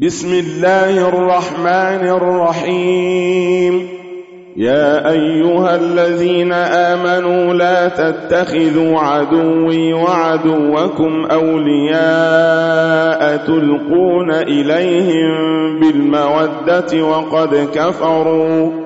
بسم الله الرحمن الرحيم. يا أيها الذين آمنوا لا تتخذوا عدوي وعدوكم أولياء تلقون إليهم بالمودة وقد كفروا.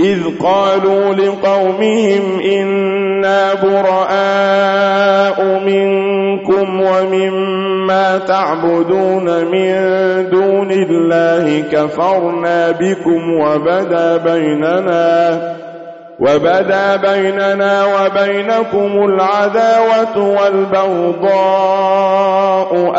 إذ قالوا لقومهم إنا براء منكم ومما تعبدون من دون الله كفرنا بكم وبدا بيننا وبدا بيننا وبينكم العداوة والبغضاء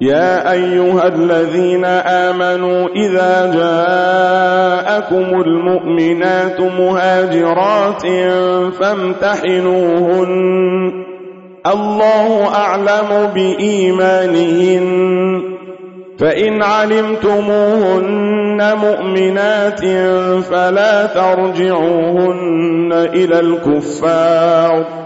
يا أيها الذين آمنوا إذا جاءكم المؤمنات مهاجرات فامتحنوهن. الله أعلم بإيمانهن. فإن علمتموهن مؤمنات فلا ترجعوهن إلى الكفار.